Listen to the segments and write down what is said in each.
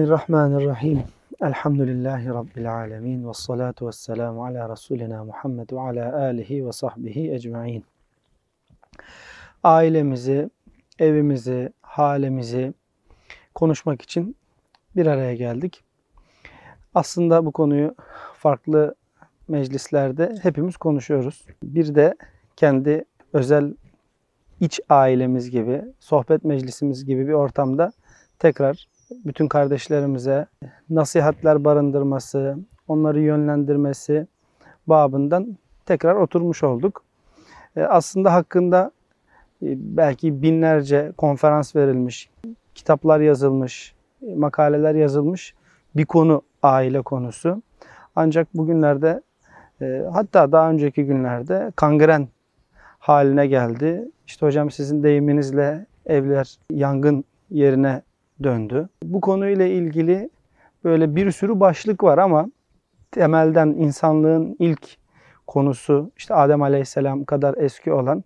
Bismillahirrahmanirrahim. Elhamdülillahi Rabbil alemin. Ve salatu ve selamu ala Resulina Muhammed ve ala alihi ve sahbihi ecma'in. Ailemizi, evimizi, halemizi konuşmak için bir araya geldik. Aslında bu konuyu farklı meclislerde hepimiz konuşuyoruz. Bir de kendi özel iç ailemiz gibi, sohbet meclisimiz gibi bir ortamda tekrar bütün kardeşlerimize nasihatler barındırması, onları yönlendirmesi babından tekrar oturmuş olduk. E, aslında hakkında e, belki binlerce konferans verilmiş, kitaplar yazılmış, makaleler yazılmış bir konu aile konusu. Ancak bugünlerde e, hatta daha önceki günlerde kangren haline geldi. İşte hocam sizin deyiminizle evler yangın yerine döndü. Bu konuyla ilgili böyle bir sürü başlık var ama temelden insanlığın ilk konusu işte Adem Aleyhisselam kadar eski olan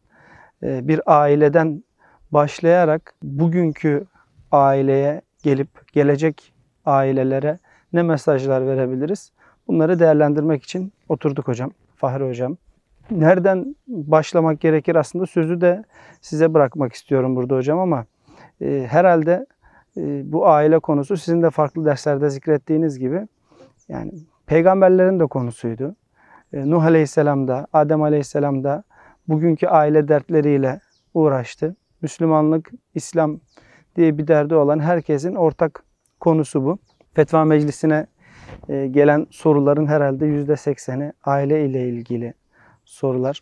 e, bir aileden başlayarak bugünkü aileye gelip gelecek ailelere ne mesajlar verebiliriz? Bunları değerlendirmek için oturduk hocam, Fahri hocam. Nereden başlamak gerekir aslında sözü de size bırakmak istiyorum burada hocam ama e, herhalde bu aile konusu sizin de farklı derslerde zikrettiğiniz gibi yani peygamberlerin de konusuydu. E, Nuh Aleyhisselam da, Adem Aleyhisselam da bugünkü aile dertleriyle uğraştı. Müslümanlık, İslam diye bir derdi olan herkesin ortak konusu bu. Fetva Meclisi'ne e, gelen soruların herhalde yüzde sekseni aile ile ilgili sorular.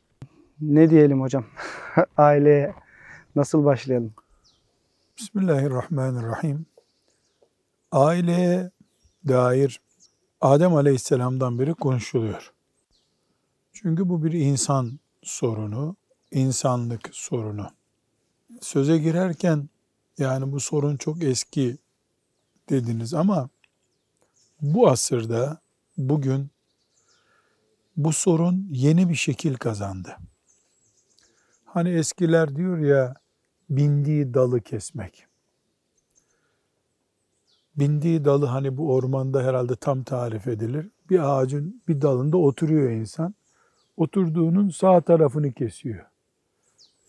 Ne diyelim hocam? Aileye nasıl başlayalım? Bismillahirrahmanirrahim. Aileye dair Adem Aleyhisselam'dan beri konuşuluyor. Çünkü bu bir insan sorunu, insanlık sorunu. Söze girerken yani bu sorun çok eski dediniz ama bu asırda bugün bu sorun yeni bir şekil kazandı. Hani eskiler diyor ya bindiği dalı kesmek. Bindiği dalı hani bu ormanda herhalde tam tarif edilir. Bir ağacın bir dalında oturuyor insan. Oturduğunun sağ tarafını kesiyor.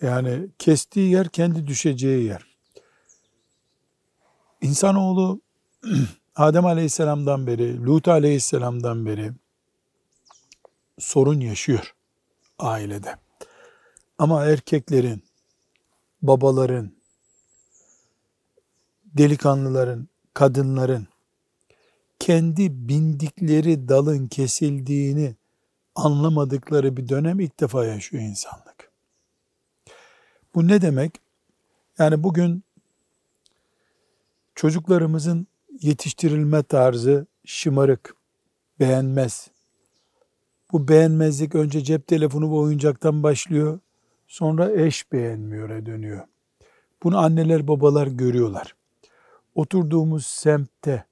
Yani kestiği yer kendi düşeceği yer. İnsanoğlu Adem Aleyhisselam'dan beri, Lut Aleyhisselam'dan beri sorun yaşıyor ailede. Ama erkeklerin, babaların, delikanlıların, kadınların kendi bindikleri dalın kesildiğini anlamadıkları bir dönem ilk defa yaşıyor insanlık. Bu ne demek? Yani bugün çocuklarımızın yetiştirilme tarzı şımarık, beğenmez. Bu beğenmezlik önce cep telefonu ve oyuncaktan başlıyor. Sonra eş beğenmiyor'a dönüyor. Bunu anneler babalar görüyorlar. Oturduğumuz semtte,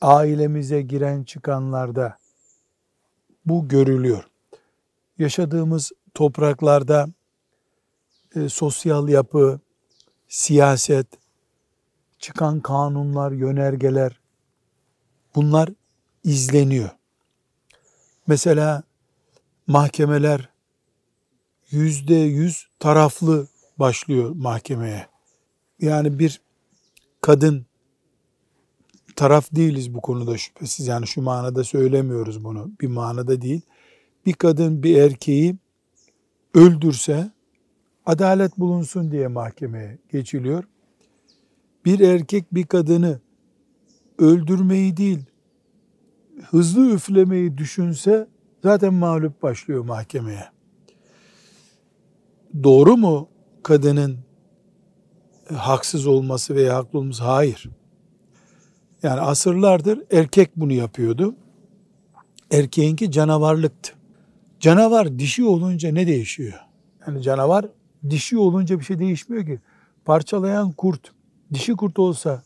ailemize giren çıkanlarda bu görülüyor. Yaşadığımız topraklarda e, sosyal yapı, siyaset, çıkan kanunlar, yönergeler bunlar izleniyor. Mesela mahkemeler yüzde yüz taraflı başlıyor mahkemeye. Yani bir kadın taraf değiliz bu konuda şüphesiz. Yani şu manada söylemiyoruz bunu. Bir manada değil. Bir kadın bir erkeği öldürse adalet bulunsun diye mahkemeye geçiliyor. Bir erkek bir kadını öldürmeyi değil, hızlı üflemeyi düşünse zaten mağlup başlıyor mahkemeye doğru mu kadının e, haksız olması veya haklı olması? Hayır. Yani asırlardır erkek bunu yapıyordu. Erkeğinki canavarlıktı. Canavar dişi olunca ne değişiyor? Yani canavar dişi olunca bir şey değişmiyor ki. Parçalayan kurt, dişi kurt olsa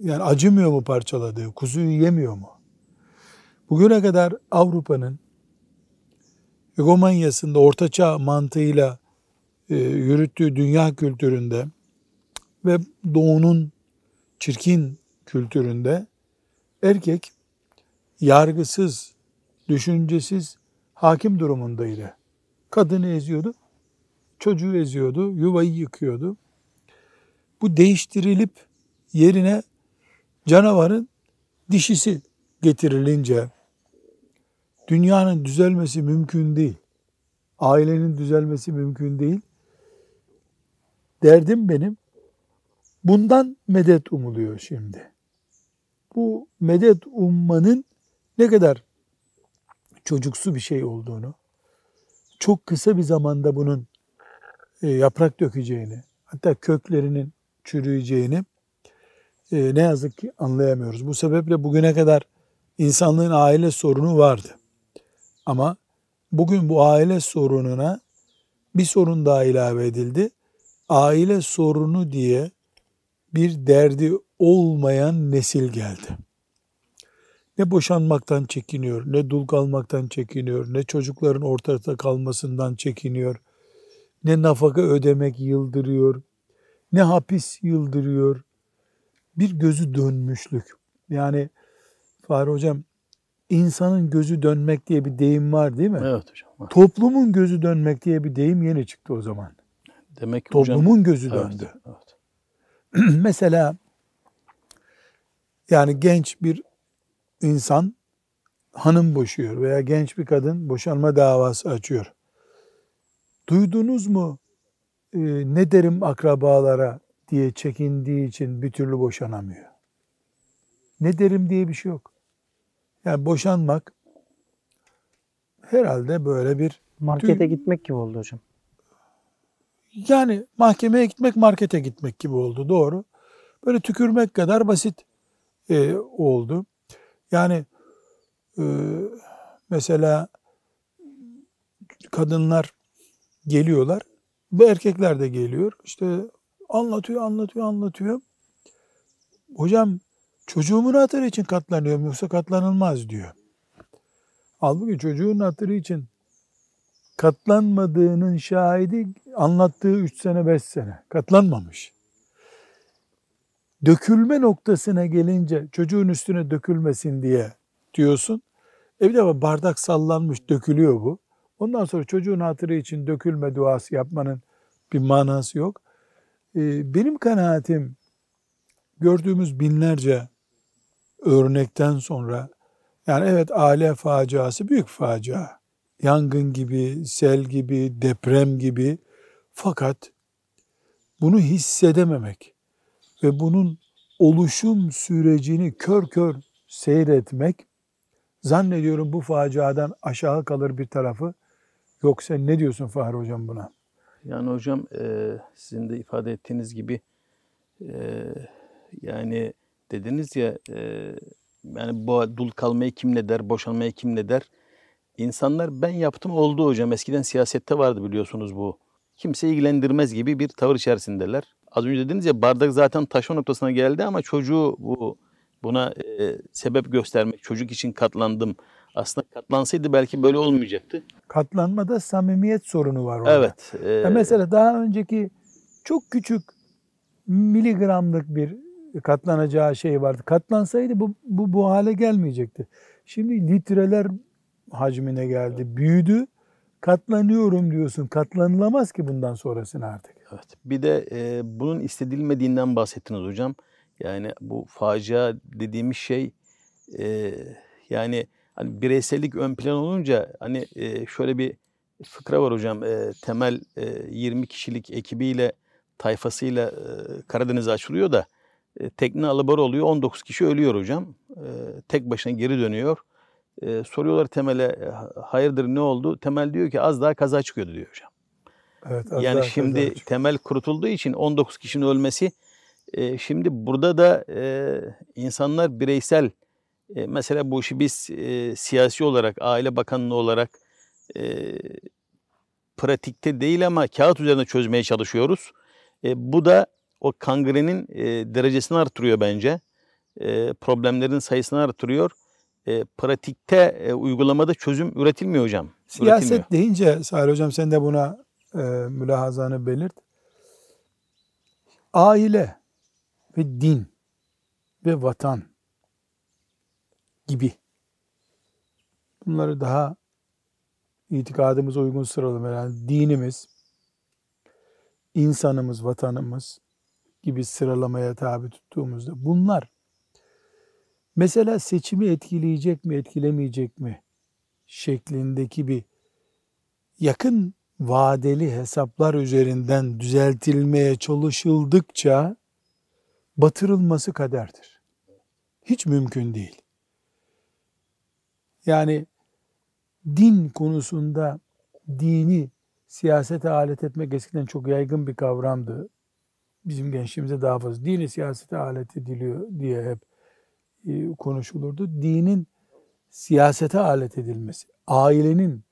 yani acımıyor mu parçaladığı, kuzuyu yemiyor mu? Bugüne kadar Avrupa'nın egomanyasında ortaçağ mantığıyla e, yürüttüğü dünya kültüründe ve doğunun çirkin kültüründe erkek yargısız, düşüncesiz hakim durumundaydı. Kadını eziyordu, çocuğu eziyordu, yuvayı yıkıyordu. Bu değiştirilip yerine canavarın dişisi getirilince dünyanın düzelmesi mümkün değil. Ailenin düzelmesi mümkün değil. Derdim benim bundan medet umuluyor şimdi. Bu medet ummanın ne kadar çocuksu bir şey olduğunu, çok kısa bir zamanda bunun e, yaprak dökeceğini, hatta köklerinin çürüyeceğini e, ne yazık ki anlayamıyoruz. Bu sebeple bugüne kadar insanlığın aile sorunu vardı. Ama bugün bu aile sorununa bir sorun daha ilave edildi. Aile sorunu diye bir derdi olmayan nesil geldi. Ne boşanmaktan çekiniyor, ne dul kalmaktan çekiniyor, ne çocukların ortada kalmasından çekiniyor, ne nafaka ödemek yıldırıyor, ne hapis yıldırıyor. Bir gözü dönmüşlük. Yani Fahri Hocam insanın gözü dönmek diye bir deyim var değil mi? Evet hocam. Toplumun gözü dönmek diye bir deyim yeni çıktı o zaman. Demek ki Toplumun hocam, gözü evet, döndü. evet. Mesela yani genç bir insan hanım boşuyor veya genç bir kadın boşanma davası açıyor. Duydunuz mu e, ne derim akrabalara diye çekindiği için bir türlü boşanamıyor. Ne derim diye bir şey yok. Yani boşanmak herhalde böyle bir Markete Tüm- gitmek gibi oldu hocam. yani mahkemeye gitmek markete gitmek gibi oldu doğru. Böyle tükürmek kadar basit e, oldu. Yani e, mesela kadınlar geliyorlar ve erkekler de geliyor. İşte anlatıyor, anlatıyor, anlatıyor. Hocam çocuğumun hatırı için katlanıyorum yoksa katlanılmaz diyor. Halbuki çocuğun hatırı için katlanmadığının şahidi anlattığı 3 sene 5 sene katlanmamış. Dökülme noktasına gelince çocuğun üstüne dökülmesin diye diyorsun. E bir de bardak sallanmış dökülüyor bu. Ondan sonra çocuğun hatırı için dökülme duası yapmanın bir manası yok. Ee, benim kanaatim gördüğümüz binlerce örnekten sonra yani evet aile faciası büyük facia. Yangın gibi, sel gibi, deprem gibi fakat bunu hissedememek ve bunun oluşum sürecini kör kör seyretmek zannediyorum bu faciadan aşağı kalır bir tarafı. Yoksa ne diyorsun Fahri Hocam buna? Yani hocam e, sizin de ifade ettiğiniz gibi e, yani dediniz ya e, yani bu dul kalmayı kim ne der, boşanmayı kim ne der? İnsanlar ben yaptım oldu hocam. Eskiden siyasette vardı biliyorsunuz bu. Kimse ilgilendirmez gibi bir tavır içerisindeler. Az önce dediniz ya bardak zaten taşma noktasına geldi ama çocuğu bu buna e, sebep göstermek, çocuk için katlandım. Aslında katlansaydı belki böyle olmayacaktı. Katlanmada samimiyet sorunu var orada. Evet. e, Ya mesela daha önceki çok küçük miligramlık bir katlanacağı şey vardı. Katlansaydı bu, bu, bu hale gelmeyecekti. Şimdi litreler hacmine geldi. Büyüdü. Katlanıyorum diyorsun. Katlanılamaz ki bundan sonrasını artık. Evet. Bir de e, bunun istedilmediğinden bahsettiniz hocam. Yani bu facia dediğimiz şey e, yani hani bireysellik ön plan olunca hani e, şöyle bir fıkra var hocam. E, temel e, 20 kişilik ekibiyle tayfasıyla e, Karadeniz'e açılıyor da e, tekne alıbar oluyor. 19 kişi ölüyor hocam. E, tek başına geri dönüyor. E, soruyorlar Temel'e "E, hayırdır ne oldu? Temel diyor ki az daha kaza çıkıyordu diyor hocam. Evet, az Yani daha şimdi kazanç. temel kurutulduğu için 19 kişinin ölmesi e, şimdi burada da e, insanlar bireysel e, mesela bu işi biz e, siyasi olarak aile bakanlığı olarak e, pratikte değil ama kağıt üzerinde çözmeye çalışıyoruz. E, bu da o kangrenin e, derecesini artırıyor bence. E, problemlerin sayısını artırıyor. E, pratikte e, uygulamada çözüm üretilmiyor hocam. Üretilmiyor. Siyaset deyince Sahil Hocam sen de buna e, mülahazanı belirt. Aile ve din ve vatan gibi. Bunları daha itikadımıza uygun sıralama yani dinimiz, insanımız, vatanımız gibi sıralamaya tabi tuttuğumuzda bunlar mesela seçimi etkileyecek mi, etkilemeyecek mi şeklindeki bir yakın vadeli hesaplar üzerinden düzeltilmeye çalışıldıkça batırılması kaderdir. Hiç mümkün değil. Yani din konusunda dini siyasete alet etmek eskiden çok yaygın bir kavramdı. Bizim gençliğimizde daha fazla dini siyasete alet ediliyor diye hep e, konuşulurdu. Dinin siyasete alet edilmesi, ailenin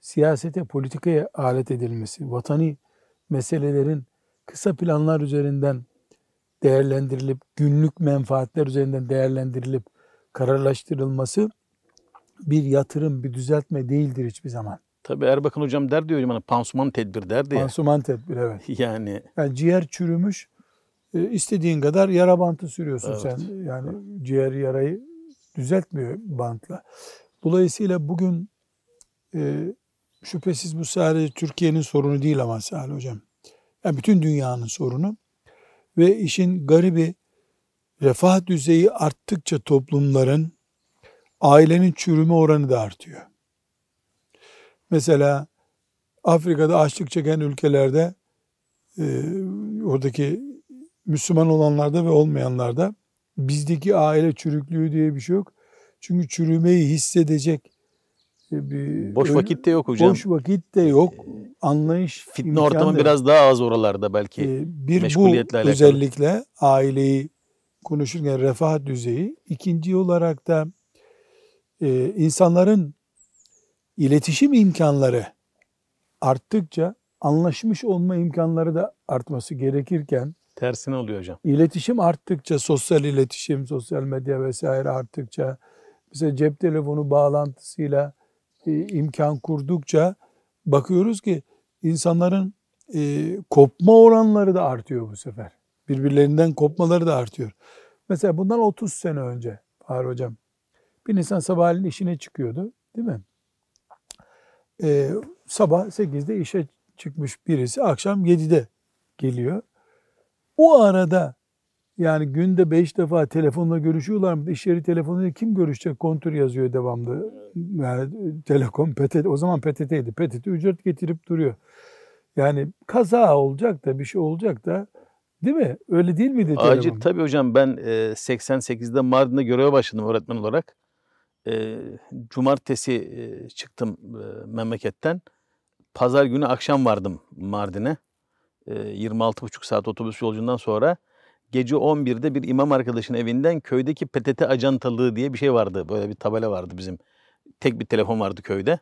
siyasete, politikaya alet edilmesi, vatani meselelerin kısa planlar üzerinden değerlendirilip, günlük menfaatler üzerinden değerlendirilip kararlaştırılması bir yatırım, bir düzeltme değildir hiçbir zaman. Tabii Erbakan hocam der diyor bana pansuman tedbir derdi ya. Pansuman tedbir evet. Yani Yani ciğer çürümüş, e, istediğin kadar yara bantı sürüyorsun Evet. sen. Yani ciğer yarayı düzeltmiyor bantla. Dolayısıyla bugün e, şüphesiz bu sadece Türkiye'nin sorunu değil ama Salih Hocam. Yani bütün dünyanın sorunu. Ve işin garibi refah düzeyi arttıkça toplumların ailenin çürüme oranı da artıyor. Mesela Afrika'da açlık çeken ülkelerde e, oradaki Müslüman olanlarda ve olmayanlarda bizdeki aile çürüklüğü diye bir şey yok. Çünkü çürümeyi hissedecek e, bir boş vakit de yok hocam. boş vakit de yok. Anlayış Fitne ortamı biraz daha az oralarda belki. Ee, bir bu alakalı. özellikle aileyi konuşurken refah düzeyi. İkinci olarak da e, insanların iletişim imkanları arttıkça anlaşmış olma imkanları da artması gerekirken Tersine oluyor hocam. iletişim arttıkça sosyal iletişim, sosyal medya vesaire arttıkça mesela cep telefonu bağlantısıyla e, imkan kurdukça bakıyoruz ki insanların e, kopma oranları da artıyor bu sefer. Birbirlerinden kopmaları da artıyor. Mesela bundan 30 sene önce Fahri Hocam bir insan sabahleyin işine çıkıyordu değil mi? E, sabah 8'de işe çıkmış birisi akşam 7'de geliyor. O arada yani günde beş defa telefonla görüşüyorlar mı? İş yeri telefonuyla kim görüşecek? Kontür yazıyor devamlı. Yani e, Telekom, PTT, o zaman PTT'ydi. PTT ücret getirip duruyor. Yani kaza olacak da bir şey olacak da değil mi? Öyle değil miydi Acil tabii hocam ben e, 88'de Mardin'de göreve başladım öğretmen olarak. E, cumartesi e, çıktım e, memleketten. Pazar günü akşam vardım Mardin'e. E, 26,5 saat otobüs yolcundan sonra gece 11'de bir imam arkadaşın evinden köydeki PTT ajantalığı diye bir şey vardı. Böyle bir tabela vardı bizim. Tek bir telefon vardı köyde.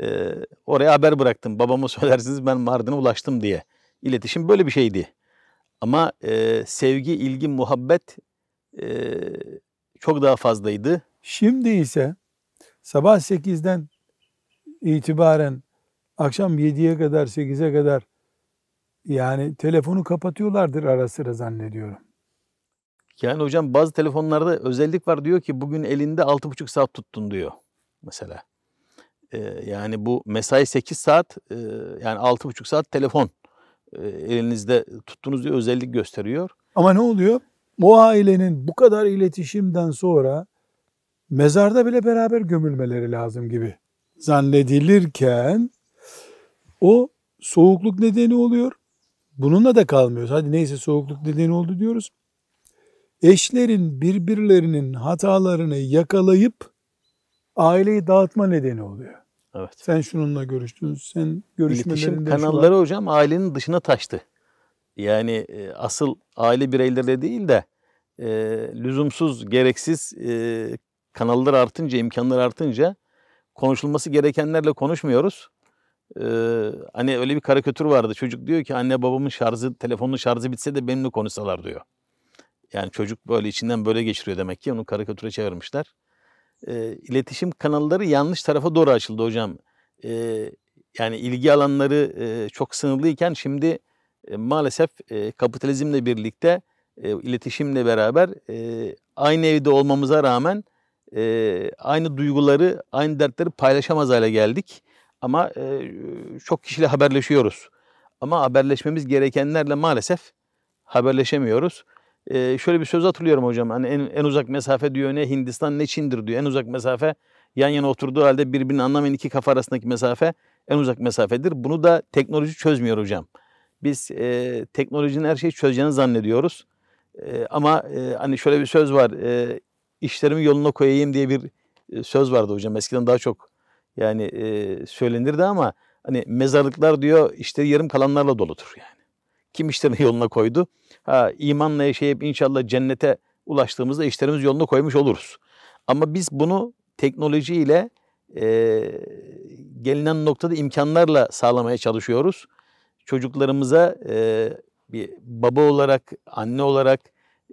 E, oraya haber bıraktım. Babama söylersiniz ben Mardin'e ulaştım diye. İletişim böyle bir şeydi. Ama e, sevgi, ilgi, muhabbet e, çok daha fazlaydı. Şimdi ise sabah 8'den itibaren akşam 7'ye kadar 8'e kadar yani telefonu kapatıyorlardır ara sıra zannediyorum. Yani hocam bazı telefonlarda özellik var diyor ki bugün elinde 6,5 saat tuttun diyor mesela. E, yani bu mesai 8 saat e, yani 6,5 saat telefon e, elinizde tuttunuz diye özellik gösteriyor. Ama ne oluyor? O ailenin bu kadar iletişimden sonra mezarda bile beraber gömülmeleri lazım gibi zannedilirken o soğukluk nedeni oluyor. Bununla da kalmıyoruz. Hadi neyse soğukluk nedeni oldu diyoruz. Eşlerin birbirlerinin hatalarını yakalayıp aileyi dağıtma nedeni oluyor. Evet. Sen şununla görüştün, sen İletişim görüşmelerinde var. kanalları hocam ailenin dışına taştı. Yani e, asıl aile bireyleri değil de e, lüzumsuz, gereksiz e, kanallar artınca, imkanlar artınca konuşulması gerekenlerle konuşmuyoruz. E, hani öyle bir karikatür vardı. Çocuk diyor ki anne babamın şarjı, telefonun şarjı bitse de benimle konuşsalar diyor. Yani çocuk böyle içinden böyle geçiriyor demek ki. Onu karikatüre çevirmişler. E, iletişim kanalları yanlış tarafa doğru açıldı hocam. E, yani ilgi alanları e, çok sınırlıyken şimdi e, maalesef e, kapitalizmle birlikte e, iletişimle beraber e, aynı evde olmamıza rağmen e, aynı duyguları, aynı dertleri paylaşamaz hale geldik. Ama e, çok kişiyle haberleşiyoruz. Ama haberleşmemiz gerekenlerle maalesef haberleşemiyoruz. E, şöyle bir söz hatırlıyorum hocam. Hani en, en uzak mesafe diyor ne Hindistan ne Çin'dir diyor. En uzak mesafe yan yana oturduğu halde birbirini anlamayan iki kafa arasındaki mesafe en uzak mesafedir. Bunu da teknoloji çözmüyor hocam. Biz e, teknolojinin her şeyi çözeceğini zannediyoruz. E, ama e, hani şöyle bir söz var. E, işlerimi yoluna koyayım diye bir e, söz vardı hocam. Eskiden daha çok yani e, söylenirdi ama hani mezarlıklar diyor işte yarım kalanlarla doludur yani. Kim işlerini yoluna koydu? Ha imanla yaşayıp inşallah cennete ulaştığımızda işlerimiz yoluna koymuş oluruz. Ama biz bunu teknolojiyle e, gelinen noktada imkanlarla sağlamaya çalışıyoruz. Çocuklarımıza e, bir baba olarak, anne olarak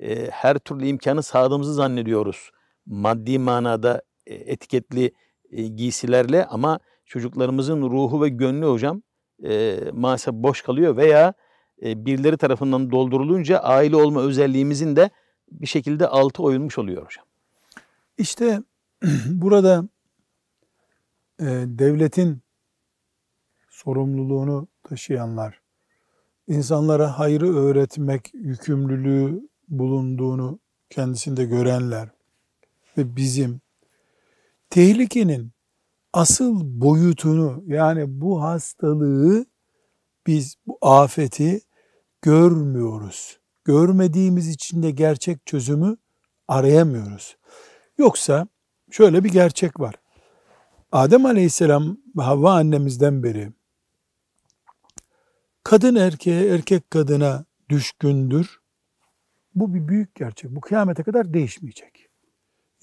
e, her türlü imkanı sağladığımızı zannediyoruz. Maddi manada e, etiketli e, giysilerle ama çocuklarımızın ruhu ve gönlü hocam e, maalesef boş kalıyor veya e, birileri tarafından doldurulunca aile olma özelliğimizin de bir şekilde altı oyulmuş oluyor hocam. İşte burada devletin sorumluluğunu taşıyanlar, insanlara hayrı öğretmek yükümlülüğü bulunduğunu kendisinde görenler ve bizim tehlikenin asıl boyutunu yani bu hastalığı biz bu afeti görmüyoruz. Görmediğimiz için de gerçek çözümü arayamıyoruz. Yoksa şöyle bir gerçek var. Adem Aleyhisselam ve Havva annemizden beri kadın erkeğe, erkek kadına düşkündür. Bu bir büyük gerçek. Bu kıyamete kadar değişmeyecek.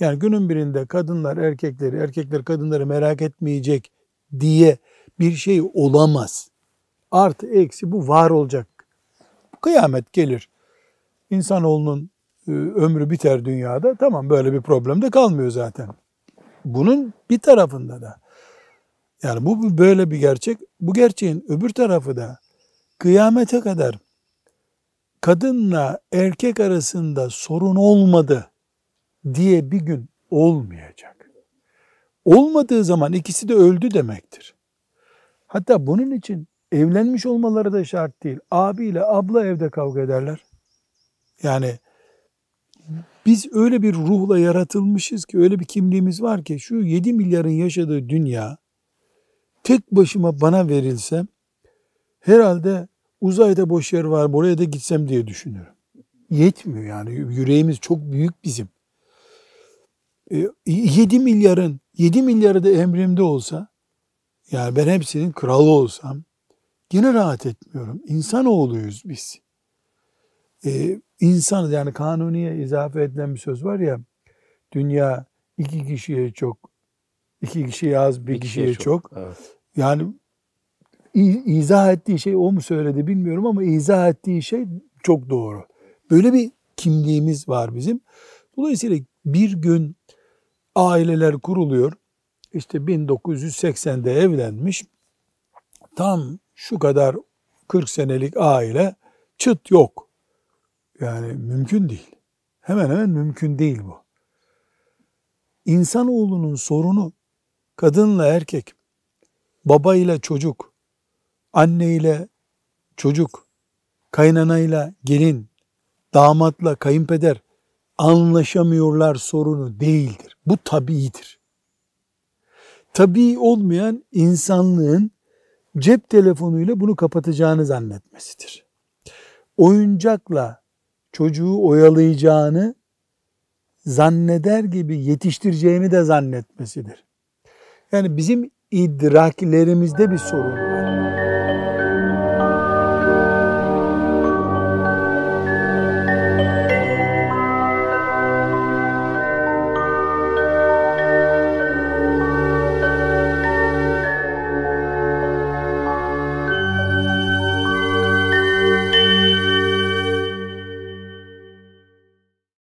Yani günün birinde kadınlar erkekleri, erkekler kadınları merak etmeyecek diye bir şey olamaz. Artı eksi bu var olacak. Kıyamet gelir. İnsanoğlunun e, ömrü biter dünyada. Tamam böyle bir problem de kalmıyor zaten. Bunun bir tarafında da yani bu böyle bir gerçek. Bu gerçeğin öbür tarafı da kıyamete kadar kadınla erkek arasında sorun olmadı diye bir gün olmayacak. Olmadığı zaman ikisi de öldü demektir. Hatta bunun için evlenmiş olmaları da şart değil. Abi ile abla evde kavga ederler. Yani biz öyle bir ruhla yaratılmışız ki öyle bir kimliğimiz var ki şu 7 milyarın yaşadığı dünya tek başıma bana verilse herhalde uzayda boş yer var buraya da gitsem diye düşünüyorum. Yetmiyor yani yüreğimiz çok büyük bizim. 7 e, milyarın 7 milyarı da emrimde olsa yani ben hepsinin kralı olsam yine rahat etmiyorum. İnsanoğluyuz biz. Ee, insan yani kanuniye izafe edilen bir söz var ya dünya iki kişiye çok iki kişiye az bir, bir kişiye, kişiye çok. çok. Evet. Yani izah ettiği şey o mu söyledi bilmiyorum ama izah ettiği şey çok doğru. Böyle bir kimliğimiz var bizim. Dolayısıyla bir gün aileler kuruluyor. İşte 1980'de evlenmiş. Tam şu kadar 40 senelik aile çıt yok. Yani mümkün değil. Hemen hemen mümkün değil bu. İnsanoğlunun sorunu kadınla erkek, baba ile çocuk, anne ile çocuk, kaynanayla gelin, damatla kayınpeder anlaşamıyorlar sorunu değildir. Bu tabiidir. Tabii olmayan insanlığın cep telefonuyla bunu kapatacağını zannetmesidir. Oyuncakla çocuğu oyalayacağını zanneder gibi yetiştireceğini de zannetmesidir. Yani bizim idraklerimizde bir sorun